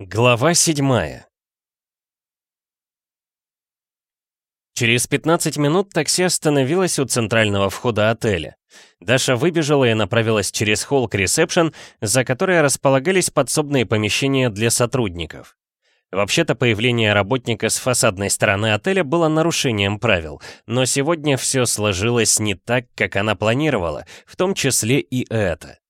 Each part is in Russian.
Глава седьмая Через 15 минут такси остановилось у центрального входа отеля. Даша выбежала и направилась через холл к ресепшн, за которой располагались подсобные помещения для сотрудников. Вообще-то появление работника с фасадной стороны отеля было нарушением правил, но сегодня все сложилось не так, как она планировала, в том числе и это.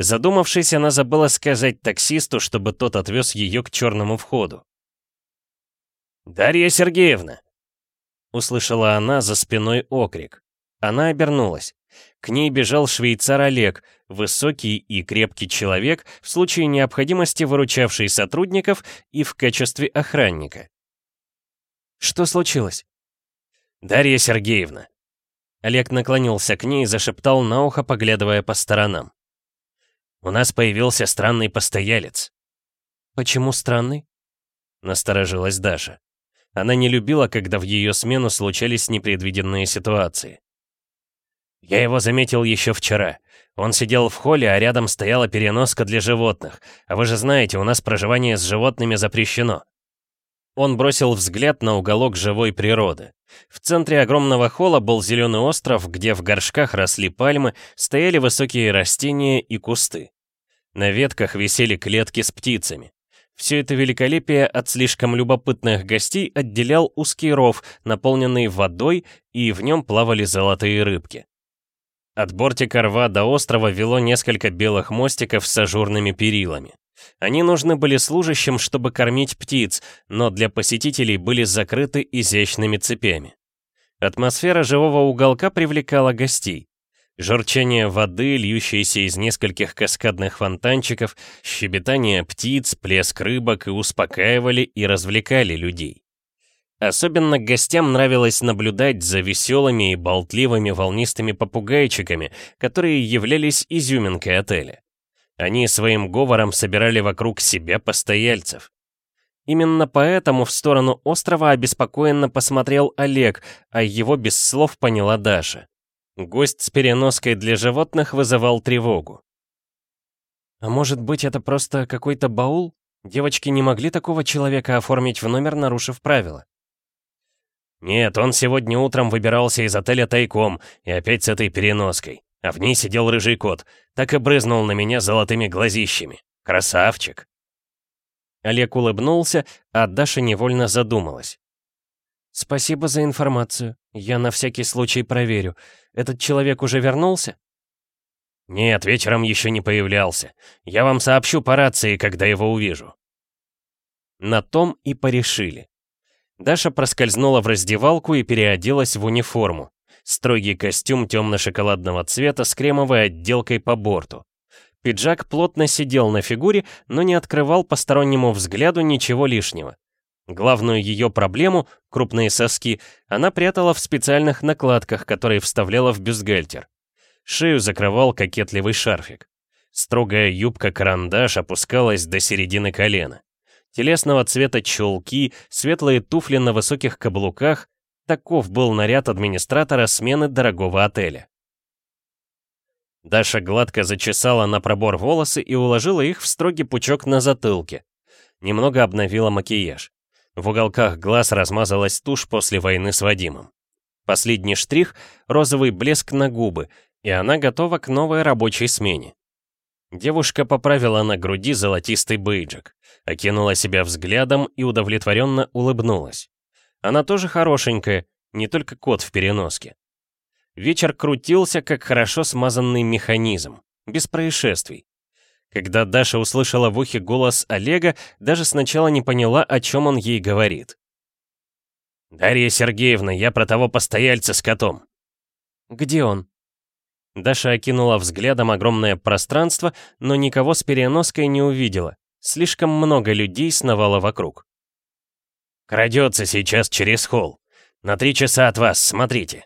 Задумавшись, она забыла сказать таксисту, чтобы тот отвез ее к черному входу. «Дарья Сергеевна!» Услышала она за спиной окрик. Она обернулась. К ней бежал швейцар Олег, высокий и крепкий человек, в случае необходимости выручавший сотрудников и в качестве охранника. «Что случилось?» «Дарья Сергеевна». Олег наклонился к ней и зашептал на ухо, поглядывая по сторонам. У нас появился странный постоялец». «Почему странный?» — насторожилась Даша. Она не любила, когда в ее смену случались непредвиденные ситуации. «Я его заметил еще вчера. Он сидел в холле, а рядом стояла переноска для животных. А вы же знаете, у нас проживание с животными запрещено». Он бросил взгляд на уголок живой природы. В центре огромного холла был зеленый остров, где в горшках росли пальмы, стояли высокие растения и кусты. На ветках висели клетки с птицами. Все это великолепие от слишком любопытных гостей отделял узкий ров, наполненный водой, и в нем плавали золотые рыбки. От бортика рва до острова вело несколько белых мостиков с ажурными перилами. Они нужны были служащим, чтобы кормить птиц, но для посетителей были закрыты изящными цепями. Атмосфера живого уголка привлекала гостей. Журчание воды, льющееся из нескольких каскадных фонтанчиков, щебетание птиц, плеск рыбок и успокаивали и развлекали людей. Особенно гостям нравилось наблюдать за веселыми и болтливыми волнистыми попугайчиками, которые являлись изюминкой отеля. Они своим говором собирали вокруг себя постояльцев. Именно поэтому в сторону острова обеспокоенно посмотрел Олег, а его без слов поняла Даша. Гость с переноской для животных вызывал тревогу. А может быть, это просто какой-то баул? Девочки не могли такого человека оформить в номер, нарушив правила. Нет, он сегодня утром выбирался из отеля тайком, и опять с этой переноской. А в ней сидел рыжий кот, так и брызнул на меня золотыми глазищами. Красавчик. Олег улыбнулся, а Даша невольно задумалась. «Спасибо за информацию. Я на всякий случай проверю. Этот человек уже вернулся?» «Нет, вечером еще не появлялся. Я вам сообщу по рации, когда его увижу». На том и порешили. Даша проскользнула в раздевалку и переоделась в униформу. Строгий костюм темно-шоколадного цвета с кремовой отделкой по борту. Пиджак плотно сидел на фигуре, но не открывал постороннему взгляду ничего лишнего. Главную ее проблему, крупные соски, она прятала в специальных накладках, которые вставляла в бюстгальтер. Шею закрывал кокетливый шарфик. Строгая юбка-карандаш опускалась до середины колена. Телесного цвета чулки, светлые туфли на высоких каблуках — таков был наряд администратора смены дорогого отеля. Даша гладко зачесала на пробор волосы и уложила их в строгий пучок на затылке. Немного обновила макияж. В уголках глаз размазалась тушь после войны с Вадимом. Последний штрих — розовый блеск на губы, и она готова к новой рабочей смене. Девушка поправила на груди золотистый бейджик, окинула себя взглядом и удовлетворенно улыбнулась. Она тоже хорошенькая, не только кот в переноске. Вечер крутился, как хорошо смазанный механизм, без происшествий. Когда Даша услышала в ухе голос Олега, даже сначала не поняла, о чем он ей говорит. «Дарья Сергеевна, я про того постояльца с котом». «Где он?» Даша окинула взглядом огромное пространство, но никого с переноской не увидела. Слишком много людей сновало вокруг. «Крадется сейчас через холл. На три часа от вас, смотрите».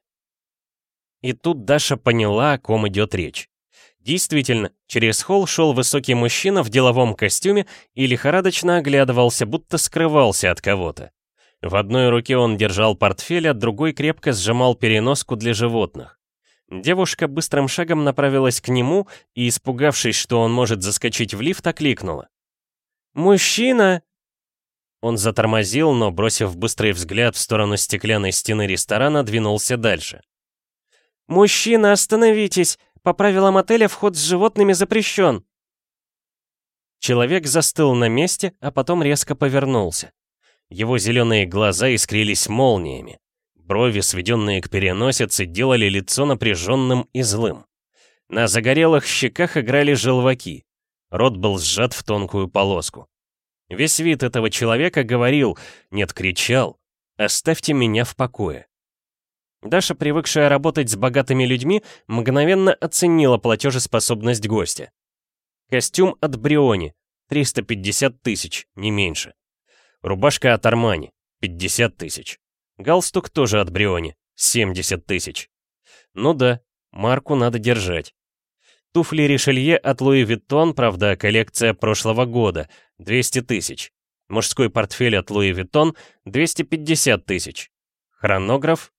И тут Даша поняла, о ком идет речь. Действительно, через холл шел высокий мужчина в деловом костюме и лихорадочно оглядывался, будто скрывался от кого-то. В одной руке он держал портфель, а другой крепко сжимал переноску для животных. Девушка быстрым шагом направилась к нему и, испугавшись, что он может заскочить в лифт, окликнула. «Мужчина!» Он затормозил, но, бросив быстрый взгляд в сторону стеклянной стены ресторана, двинулся дальше. «Мужчина, остановитесь! По правилам отеля вход с животными запрещен!» Человек застыл на месте, а потом резко повернулся. Его зеленые глаза искрились молниями. Брови, сведенные к переносице, делали лицо напряженным и злым. На загорелых щеках играли желваки. Рот был сжат в тонкую полоску. Весь вид этого человека говорил, нет, кричал, «Оставьте меня в покое». Даша, привыкшая работать с богатыми людьми, мгновенно оценила платежеспособность гостя. Костюм от Бриони, 350 тысяч, не меньше. Рубашка от Армани, 50 тысяч. Галстук тоже от Бриони, 70 тысяч. Ну да, марку надо держать. Туфли Ришелье от Луи Виттон, правда, коллекция прошлого года, 200 тысяч. Мужской портфель от Луи Виттон, 250 тысяч. Хронограф.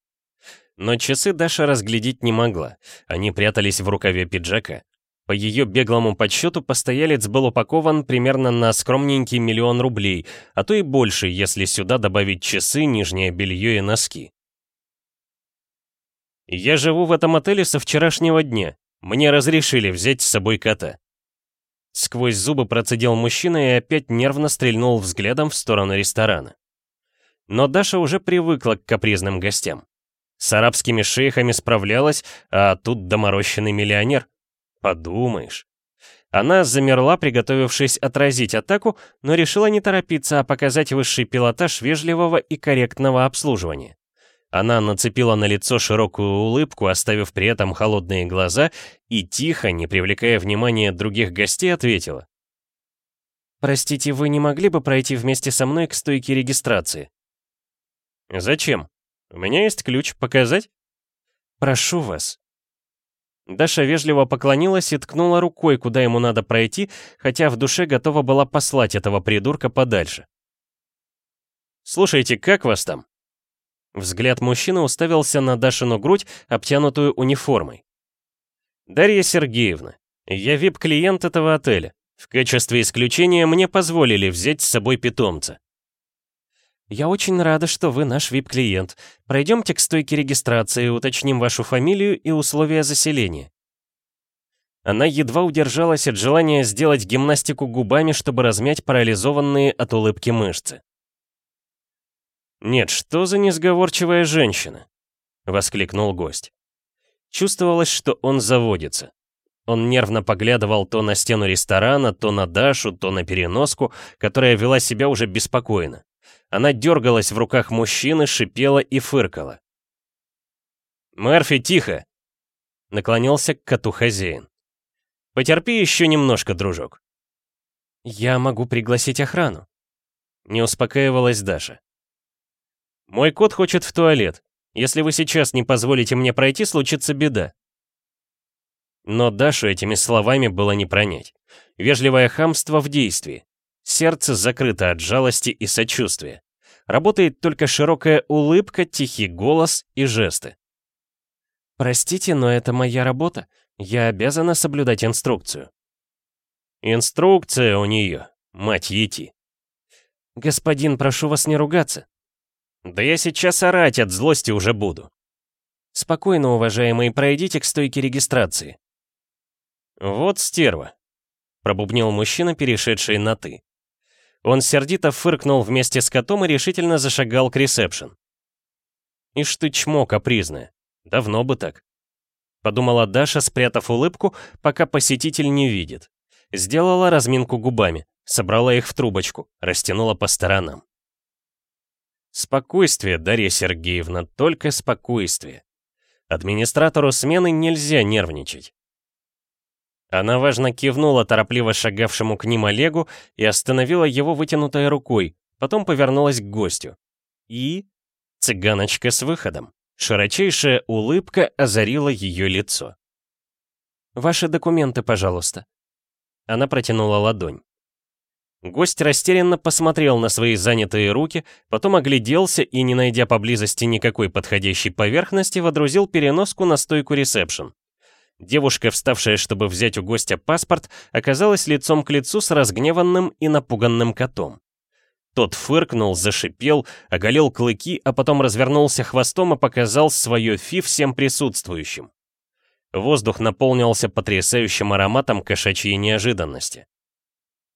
Но часы Даша разглядеть не могла, они прятались в рукаве пиджака. По ее беглому подсчету постоялец был упакован примерно на скромненький миллион рублей, а то и больше, если сюда добавить часы, нижнее белье и носки. «Я живу в этом отеле со вчерашнего дня. Мне разрешили взять с собой кота». Сквозь зубы процедил мужчина и опять нервно стрельнул взглядом в сторону ресторана. Но Даша уже привыкла к капризным гостям. С арабскими шейхами справлялась, а тут доморощенный миллионер. Подумаешь. Она замерла, приготовившись отразить атаку, но решила не торопиться, а показать высший пилотаж вежливого и корректного обслуживания. Она нацепила на лицо широкую улыбку, оставив при этом холодные глаза, и тихо, не привлекая внимания других гостей, ответила. «Простите, вы не могли бы пройти вместе со мной к стойке регистрации?» «Зачем? У меня есть ключ. Показать?» «Прошу вас». Даша вежливо поклонилась и ткнула рукой, куда ему надо пройти, хотя в душе готова была послать этого придурка подальше. «Слушайте, как вас там?» Взгляд мужчины уставился на Дашину грудь, обтянутую униформой. «Дарья Сергеевна, я вип-клиент этого отеля. В качестве исключения мне позволили взять с собой питомца». «Я очень рада, что вы наш вип-клиент. Пройдемте к стойке регистрации, уточним вашу фамилию и условия заселения». Она едва удержалась от желания сделать гимнастику губами, чтобы размять парализованные от улыбки мышцы. «Нет, что за несговорчивая женщина?» — воскликнул гость. Чувствовалось, что он заводится. Он нервно поглядывал то на стену ресторана, то на Дашу, то на переноску, которая вела себя уже беспокойно. Она дергалась в руках мужчины, шипела и фыркала. «Мерфи, тихо!» — наклонился к коту хозяин. «Потерпи еще немножко, дружок». «Я могу пригласить охрану», — не успокаивалась Даша. «Мой кот хочет в туалет. Если вы сейчас не позволите мне пройти, случится беда». Но Дашу этими словами было не пронять. Вежливое хамство в действии. Сердце закрыто от жалости и сочувствия. Работает только широкая улыбка, тихий голос и жесты. «Простите, но это моя работа. Я обязана соблюдать инструкцию». «Инструкция у нее, мать ети». «Господин, прошу вас не ругаться». «Да я сейчас орать от злости уже буду». «Спокойно, уважаемые, пройдите к стойке регистрации». «Вот стерва», — пробубнил мужчина, перешедший на «ты». Он сердито фыркнул вместе с котом и решительно зашагал к ресепшн. «Ишь ты чмо капризное. Давно бы так». Подумала Даша, спрятав улыбку, пока посетитель не видит. Сделала разминку губами, собрала их в трубочку, растянула по сторонам. Спокойствие, Дарья Сергеевна, только спокойствие. Администратору смены нельзя нервничать. Она важно кивнула торопливо шагавшему к ним Олегу и остановила его вытянутой рукой, потом повернулась к гостю. И... Цыганочка с выходом. Широчайшая улыбка озарила ее лицо. «Ваши документы, пожалуйста». Она протянула ладонь. Гость растерянно посмотрел на свои занятые руки, потом огляделся и, не найдя поблизости никакой подходящей поверхности, водрузил переноску на стойку ресепшн. Девушка, вставшая, чтобы взять у гостя паспорт, оказалась лицом к лицу с разгневанным и напуганным котом. Тот фыркнул, зашипел, оголил клыки, а потом развернулся хвостом и показал свое фи всем присутствующим. Воздух наполнился потрясающим ароматом кошачьей неожиданности.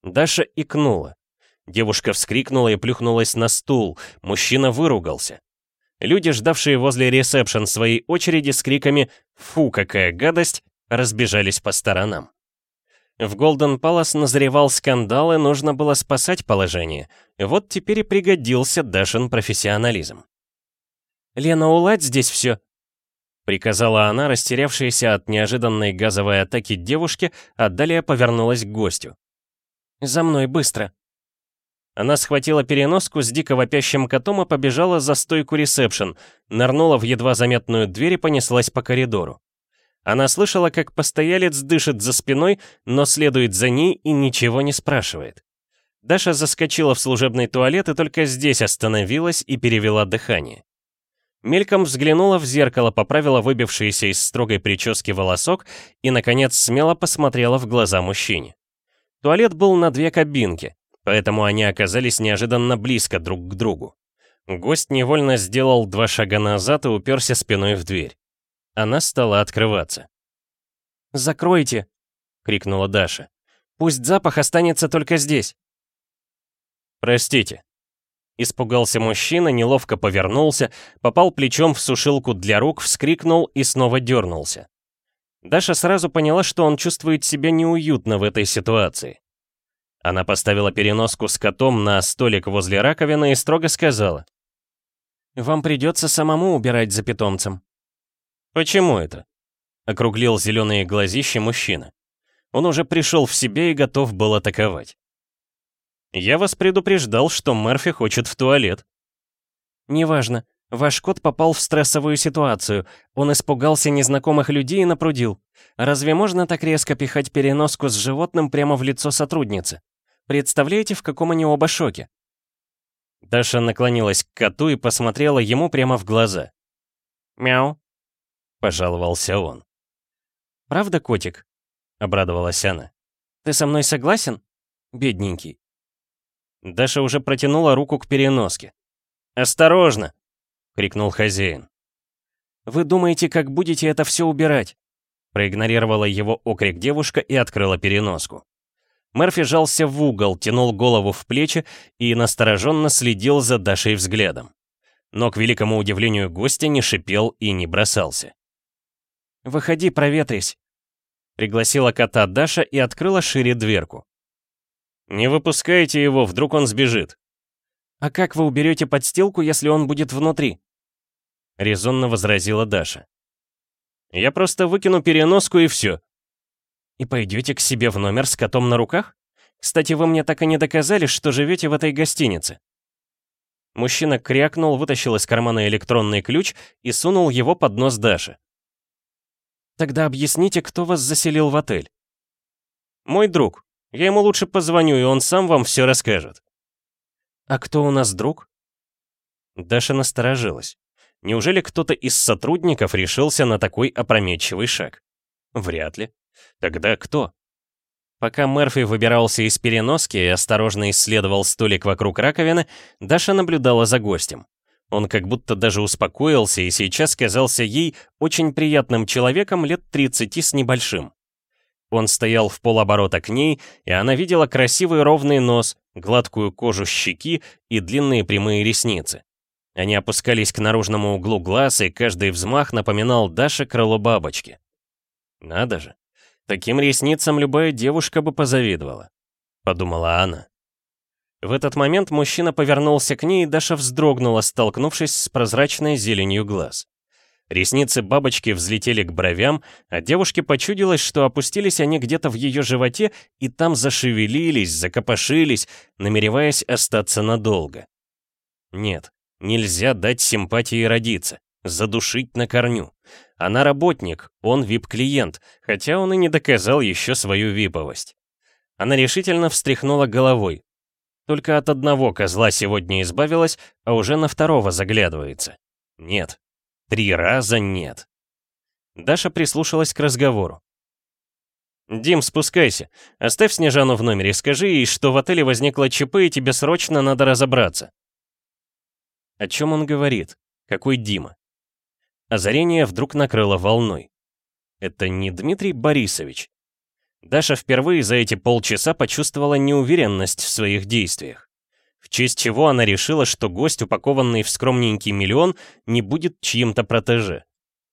Даша икнула. Девушка вскрикнула и плюхнулась на стул, мужчина выругался. Люди, ждавшие возле ресепшн своей очереди с криками «Фу, какая гадость!» разбежались по сторонам. В Голден Палас назревал скандал, и нужно было спасать положение. Вот теперь и пригодился Дашин профессионализм. «Лена, уладь здесь все!» Приказала она, растерявшаяся от неожиданной газовой атаки девушке, а далее повернулась к гостю. «За мной, быстро!» Она схватила переноску с дико вопящим котом и побежала за стойку ресепшн, нырнула в едва заметную дверь и понеслась по коридору. Она слышала, как постоялец дышит за спиной, но следует за ней и ничего не спрашивает. Даша заскочила в служебный туалет и только здесь остановилась и перевела дыхание. Мельком взглянула в зеркало, поправила выбившийся из строгой прически волосок и, наконец, смело посмотрела в глаза мужчине. Туалет был на две кабинки, поэтому они оказались неожиданно близко друг к другу. Гость невольно сделал два шага назад и уперся спиной в дверь. Она стала открываться. «Закройте!» — крикнула Даша. «Пусть запах останется только здесь!» «Простите!» Испугался мужчина, неловко повернулся, попал плечом в сушилку для рук, вскрикнул и снова дернулся. Даша сразу поняла, что он чувствует себя неуютно в этой ситуации. Она поставила переноску с котом на столик возле раковины и строго сказала. «Вам придется самому убирать за питомцем». «Почему это?» — округлил зеленые глазища мужчина. Он уже пришел в себя и готов был атаковать. «Я вас предупреждал, что Мерфи хочет в туалет». «Неважно. Ваш кот попал в стрессовую ситуацию. Он испугался незнакомых людей и напрудил. Разве можно так резко пихать переноску с животным прямо в лицо сотрудницы? Представляете, в каком они оба шоке?» Даша наклонилась к коту и посмотрела ему прямо в глаза. «Мяу», — пожаловался он. «Правда, котик?» — обрадовалась она. «Ты со мной согласен? Бедненький». Даша уже протянула руку к переноске. «Осторожно!» — крикнул хозяин. «Вы думаете, как будете это все убирать?» Проигнорировала его окрик девушка и открыла переноску. Мерфи жался в угол, тянул голову в плечи и настороженно следил за Дашей взглядом. Но, к великому удивлению гостя, не шипел и не бросался. «Выходи, проветрись!» Пригласила кота Даша и открыла шире дверку. «Не выпускайте его, вдруг он сбежит». «А как вы уберете подстилку, если он будет внутри?» Резонно возразила Даша. «Я просто выкину переноску и все. И пойдете к себе в номер с котом на руках? Кстати, вы мне так и не доказали, что живете в этой гостинице. Мужчина крякнул, вытащил из кармана электронный ключ и сунул его под нос Даши. «Тогда объясните, кто вас заселил в отель?» «Мой друг. Я ему лучше позвоню, и он сам вам все расскажет». «А кто у нас друг?» Даша насторожилась. Неужели кто-то из сотрудников решился на такой опрометчивый шаг? Вряд ли. Тогда кто? Пока Мерфи выбирался из переноски и осторожно исследовал столик вокруг раковины, Даша наблюдала за гостем. Он как будто даже успокоился и сейчас казался ей очень приятным человеком лет 30 с небольшим. Он стоял в полоборота к ней, и она видела красивый ровный нос, гладкую кожу щеки и длинные прямые ресницы. Они опускались к наружному углу глаз, и каждый взмах напоминал Даше крыло бабочки. Надо же, Таким ресницам любая девушка бы позавидовала, подумала она. В этот момент мужчина повернулся к ней, и Даша вздрогнула, столкнувшись с прозрачной зеленью глаз. Ресницы бабочки взлетели к бровям, а девушке почудилось, что опустились они где-то в ее животе и там зашевелились, закопошились, намереваясь остаться надолго. Нет, нельзя дать симпатии родиться, задушить на корню. Она работник, он вип-клиент, хотя он и не доказал еще свою виповость. Она решительно встряхнула головой. Только от одного козла сегодня избавилась, а уже на второго заглядывается. Нет. Три раза нет. Даша прислушалась к разговору. «Дим, спускайся. Оставь Снежану в номере, скажи ей, что в отеле возникло ЧП и тебе срочно надо разобраться». О чем он говорит? Какой Дима? Озарение вдруг накрыло волной. Это не Дмитрий Борисович. Даша впервые за эти полчаса почувствовала неуверенность в своих действиях. В честь чего она решила, что гость, упакованный в скромненький миллион, не будет чьим-то протеже.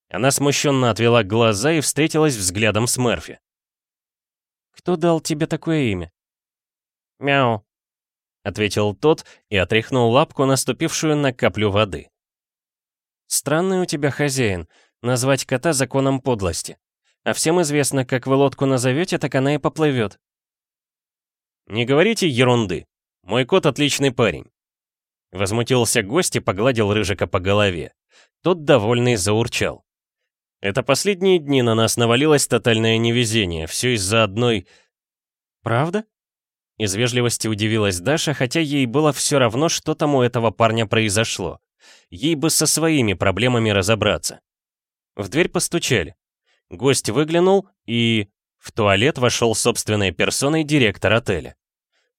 Она смущенно отвела глаза и встретилась взглядом с Мерфи. «Кто дал тебе такое имя?» «Мяу», — ответил тот и отряхнул лапку, наступившую на каплю воды. «Странный у тебя хозяин. Назвать кота законом подлости. А всем известно, как вы лодку назовете, так она и поплывет». «Не говорите ерунды. Мой кот отличный парень». Возмутился гость и погладил Рыжика по голове. Тот, довольный, заурчал. Это последние дни на нас навалилось тотальное невезение, все из-за одной... Правда? Из вежливости удивилась Даша, хотя ей было все равно, что там у этого парня произошло. Ей бы со своими проблемами разобраться. В дверь постучали. Гость выглянул и... В туалет вошел собственной персоной директор отеля.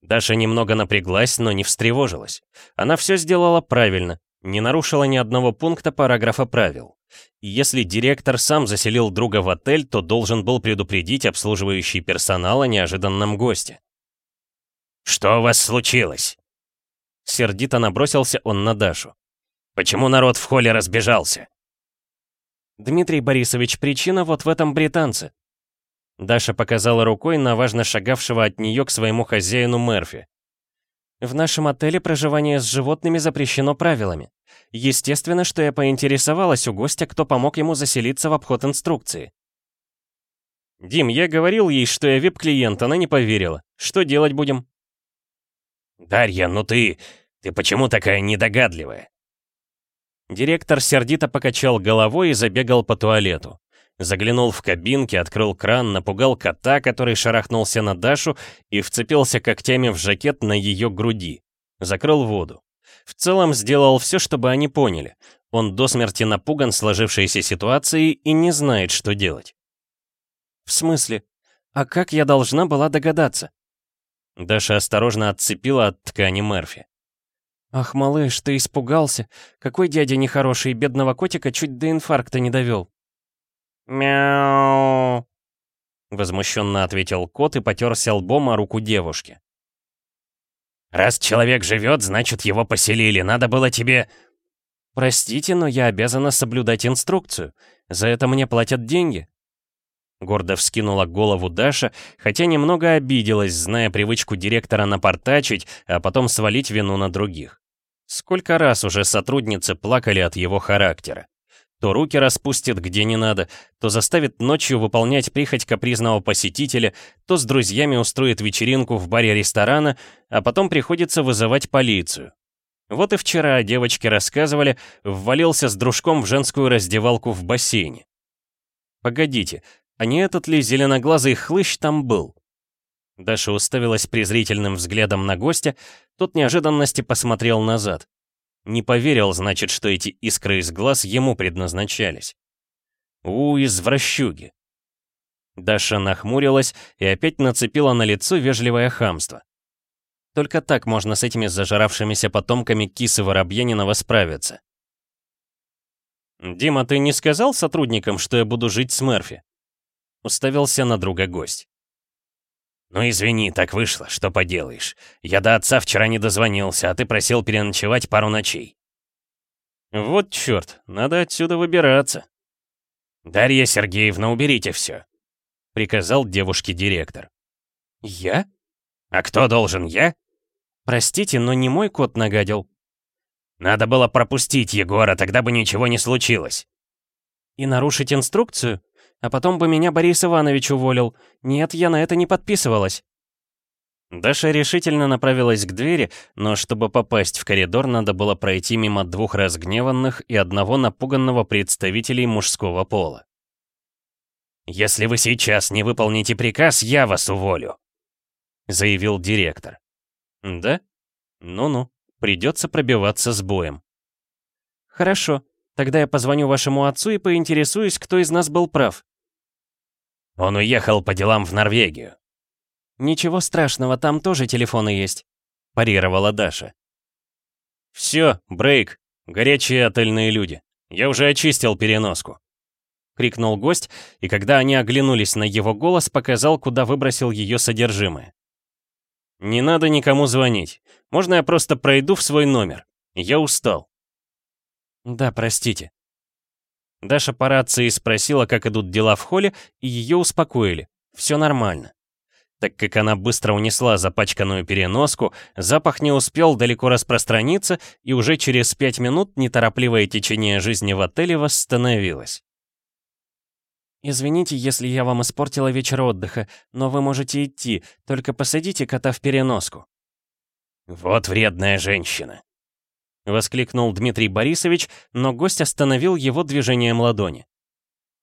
Даша немного напряглась, но не встревожилась. Она все сделала правильно, не нарушила ни одного пункта параграфа правил. Если директор сам заселил друга в отель, то должен был предупредить обслуживающий персонал о неожиданном госте. «Что у вас случилось?» Сердито набросился он на Дашу. «Почему народ в холле разбежался?» «Дмитрий Борисович, причина вот в этом британце». Даша показала рукой на важно шагавшего от нее к своему хозяину Мерфи. В нашем отеле проживание с животными запрещено правилами. Естественно, что я поинтересовалась у гостя, кто помог ему заселиться в обход инструкции. «Дим, я говорил ей, что я вип-клиент, она не поверила. Что делать будем?» «Дарья, ну ты... ты почему такая недогадливая?» Директор сердито покачал головой и забегал по туалету. Заглянул в кабинки, открыл кран, напугал кота, который шарахнулся на Дашу и вцепился когтями в жакет на ее груди. Закрыл воду. В целом сделал все, чтобы они поняли. Он до смерти напуган сложившейся ситуацией и не знает, что делать. «В смысле? А как я должна была догадаться?» Даша осторожно отцепила от ткани Мерфи. «Ах, малыш, ты испугался? Какой дядя нехороший, бедного котика чуть до инфаркта не довел». «Мяу!» Возмущенно ответил кот и потерся лбом о руку девушки. «Раз человек живет, значит, его поселили. Надо было тебе...» «Простите, но я обязана соблюдать инструкцию. За это мне платят деньги». Гордо вскинула голову Даша, хотя немного обиделась, зная привычку директора напортачить, а потом свалить вину на других. Сколько раз уже сотрудницы плакали от его характера. То руки распустит где не надо, то заставит ночью выполнять прихоть капризного посетителя, то с друзьями устроит вечеринку в баре ресторана, а потом приходится вызывать полицию. Вот и вчера девочки рассказывали, ввалился с дружком в женскую раздевалку в бассейне. Погодите, а не этот ли зеленоглазый хлыщ там был? Даша уставилась презрительным взглядом на гостя, тот неожиданности посмотрел назад. Не поверил, значит, что эти искры из глаз ему предназначались. У, извращуги. Даша нахмурилась и опять нацепила на лицо вежливое хамство. Только так можно с этими зажиравшимися потомками кисы Воробьянинова справиться. «Дима, ты не сказал сотрудникам, что я буду жить с Мерфи?» Уставился на друга гость. «Ну извини, так вышло, что поделаешь. Я до отца вчера не дозвонился, а ты просил переночевать пару ночей». «Вот черт, надо отсюда выбираться». «Дарья Сергеевна, уберите все», — приказал девушке директор. «Я? А кто должен, я?» «Простите, но не мой кот нагадил». «Надо было пропустить Егора, тогда бы ничего не случилось». «И нарушить инструкцию?» А потом бы меня Борис Иванович уволил. Нет, я на это не подписывалась». Даша решительно направилась к двери, но чтобы попасть в коридор, надо было пройти мимо двух разгневанных и одного напуганного представителей мужского пола. «Если вы сейчас не выполните приказ, я вас уволю», — заявил директор. «Да? Ну-ну, придется пробиваться с боем». «Хорошо, Тогда я позвоню вашему отцу и поинтересуюсь, кто из нас был прав». «Он уехал по делам в Норвегию». «Ничего страшного, там тоже телефоны есть», — парировала Даша. «Все, брейк, горячие отельные люди. Я уже очистил переноску», — крикнул гость, и когда они оглянулись на его голос, показал, куда выбросил ее содержимое. «Не надо никому звонить. Можно я просто пройду в свой номер? Я устал». «Да, простите». Даша по рации спросила, как идут дела в холле, и ее успокоили. Все нормально. Так как она быстро унесла запачканную переноску, запах не успел далеко распространиться, и уже через пять минут неторопливое течение жизни в отеле восстановилось. «Извините, если я вам испортила вечер отдыха, но вы можете идти, только посадите кота в переноску». «Вот вредная женщина», — воскликнул Дмитрий Борисович, но гость остановил его движением ладони.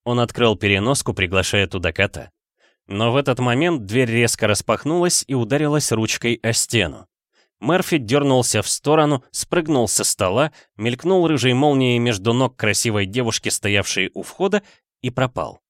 Он открыл переноску, приглашая туда кота. Но в этот момент дверь резко распахнулась и ударилась ручкой о стену. Мерфи дернулся в сторону, спрыгнул со стола, мелькнул рыжей молнией между ног красивой девушки, стоявшей у входа, и пропал.